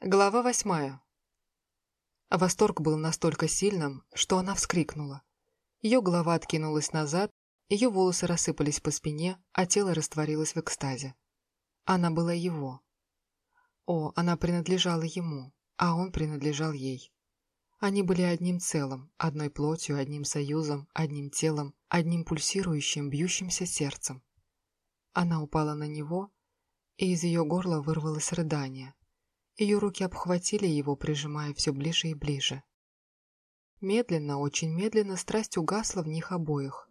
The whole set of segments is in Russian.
Глава восьмая. Восторг был настолько сильным, что она вскрикнула. Ее голова откинулась назад, ее волосы рассыпались по спине, а тело растворилось в экстазе. Она была его. О, она принадлежала ему, а он принадлежал ей. Они были одним целым, одной плотью, одним союзом, одним телом, одним пульсирующим, бьющимся сердцем. Она упала на него, и из ее горла вырвалось рыдание. Ее руки обхватили его, прижимая все ближе и ближе. Медленно, очень медленно страсть угасла в них обоих,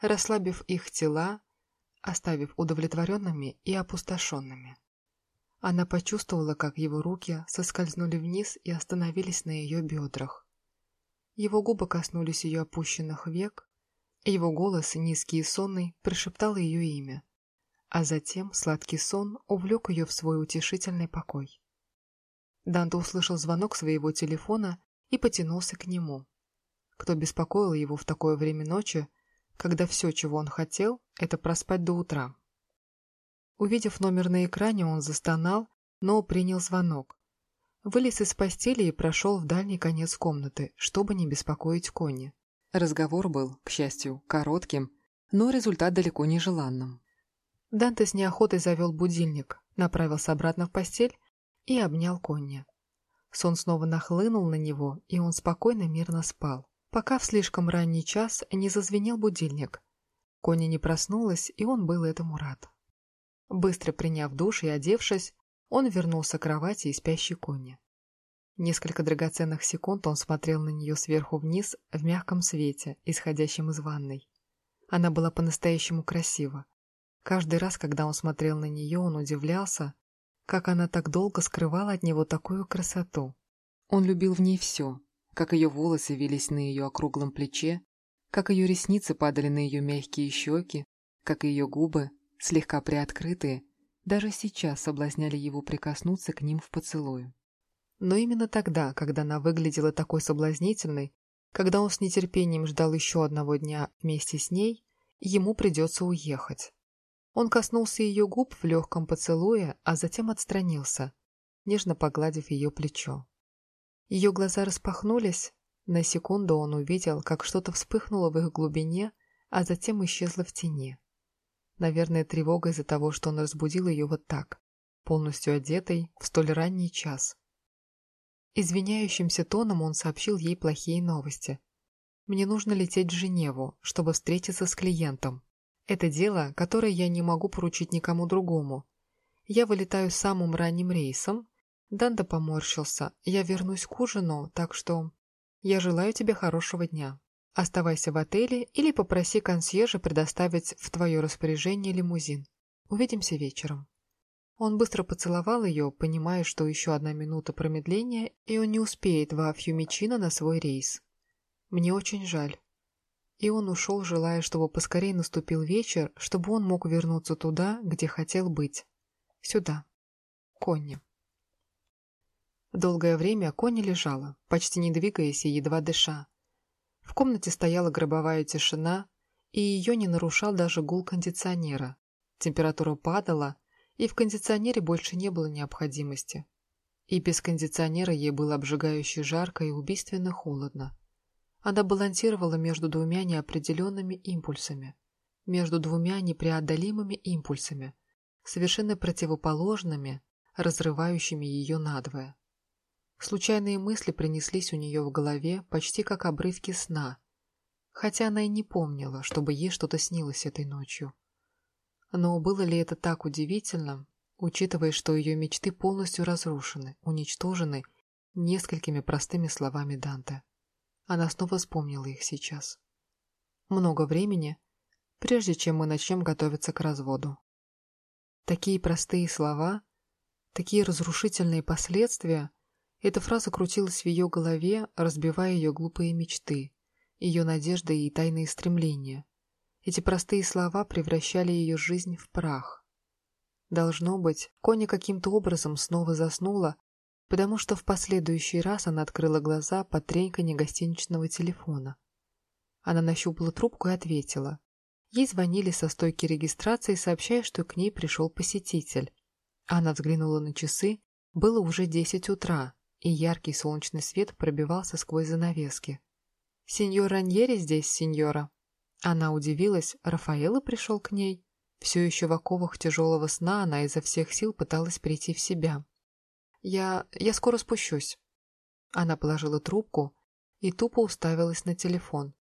расслабив их тела, оставив удовлетворенными и опустошенными. Она почувствовала, как его руки соскользнули вниз и остановились на ее бедрах. Его губы коснулись ее опущенных век, его голос, низкий и сонный, прошептал ее имя, а затем сладкий сон увлек ее в свой утешительный покой. Данте услышал звонок своего телефона и потянулся к нему. Кто беспокоил его в такое время ночи, когда все, чего он хотел, это проспать до утра. Увидев номер на экране, он застонал, но принял звонок. Вылез из постели и прошел в дальний конец комнаты, чтобы не беспокоить Кони. Разговор был, к счастью, коротким, но результат далеко не желанным. Данте с неохотой завел будильник, направился обратно в постель и обнял Конни. Сон снова нахлынул на него, и он спокойно мирно спал, пока в слишком ранний час не зазвенел будильник. Конни не проснулась, и он был этому рад. Быстро приняв душ и одевшись, он вернулся к кровати и спящей Конни. Несколько драгоценных секунд он смотрел на нее сверху вниз в мягком свете, исходящем из ванной. Она была по-настоящему красива. Каждый раз, когда он смотрел на нее, он удивлялся, как она так долго скрывала от него такую красоту. Он любил в ней все, как ее волосы вились на ее округлом плече, как ее ресницы падали на ее мягкие щеки, как ее губы, слегка приоткрытые, даже сейчас соблазняли его прикоснуться к ним в поцелую. Но именно тогда, когда она выглядела такой соблазнительной, когда он с нетерпением ждал еще одного дня вместе с ней, ему придется уехать. Он коснулся ее губ в легком поцелуе, а затем отстранился, нежно погладив ее плечо. Ее глаза распахнулись. На секунду он увидел, как что-то вспыхнуло в их глубине, а затем исчезло в тени. Наверное, тревога из-за того, что он разбудил ее вот так, полностью одетой, в столь ранний час. Извиняющимся тоном он сообщил ей плохие новости. «Мне нужно лететь в Женеву, чтобы встретиться с клиентом. Это дело, которое я не могу поручить никому другому. Я вылетаю самым ранним рейсом. Данда поморщился. Я вернусь к ужину, так что... Я желаю тебе хорошего дня. Оставайся в отеле или попроси консьержа предоставить в твое распоряжение лимузин. Увидимся вечером. Он быстро поцеловал ее, понимая, что еще одна минута промедления, и он не успеет во Фьюмичино на свой рейс. Мне очень жаль. И он ушел, желая, чтобы поскорее наступил вечер, чтобы он мог вернуться туда, где хотел быть. Сюда. Конни. Долгое время Конни лежала, почти не двигаясь и едва дыша. В комнате стояла гробовая тишина, и ее не нарушал даже гул кондиционера. Температура падала, и в кондиционере больше не было необходимости. И без кондиционера ей было обжигающе жарко и убийственно холодно. Она балансировала между двумя неопределенными импульсами, между двумя непреодолимыми импульсами, совершенно противоположными, разрывающими ее надвое. Случайные мысли принеслись у нее в голове почти как обрывки сна, хотя она и не помнила, чтобы ей что-то снилось этой ночью. Но было ли это так удивительно, учитывая, что ее мечты полностью разрушены, уничтожены несколькими простыми словами Данте? Она снова вспомнила их сейчас. Много времени, прежде чем мы начнем готовиться к разводу. Такие простые слова, такие разрушительные последствия, эта фраза крутилась в ее голове, разбивая ее глупые мечты, ее надежды и тайные стремления. Эти простые слова превращали ее жизнь в прах. Должно быть, Коня каким-то образом снова заснула, потому что в последующий раз она открыла глаза под треньканье гостиничного телефона. Она нащупала трубку и ответила. Ей звонили со стойки регистрации, сообщая, что к ней пришел посетитель. Она взглянула на часы Было уже десять утра, и яркий солнечный свет пробивался сквозь занавески. «Сеньор Раньери здесь, сеньора?» Она удивилась, Рафаэлло пришел к ней. Все еще в оковах тяжелого сна она изо всех сил пыталась прийти в себя. «Я... я скоро спущусь». Она положила трубку и тупо уставилась на телефон.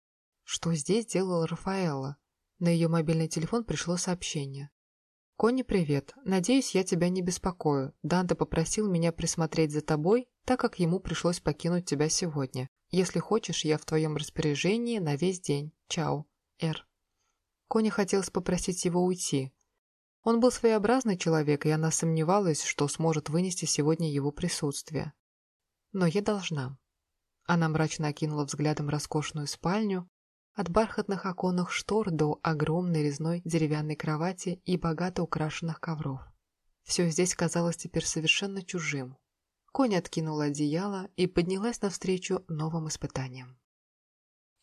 Что здесь делала Рафаэлла? На ее мобильный телефон пришло сообщение. «Конни, привет. Надеюсь, я тебя не беспокою. Данте попросил меня присмотреть за тобой, так как ему пришлось покинуть тебя сегодня. Если хочешь, я в твоем распоряжении на весь день. Чао. Р». Конни хотелось попросить его уйти. Он был своеобразный человек, и она сомневалась, что сможет вынести сегодня его присутствие. Но я должна. Она мрачно окинула взглядом роскошную спальню, от бархатных оконных штор до огромной резной деревянной кровати и богато украшенных ковров. Все здесь казалось теперь совершенно чужим. Конь откинула одеяло и поднялась навстречу новым испытаниям.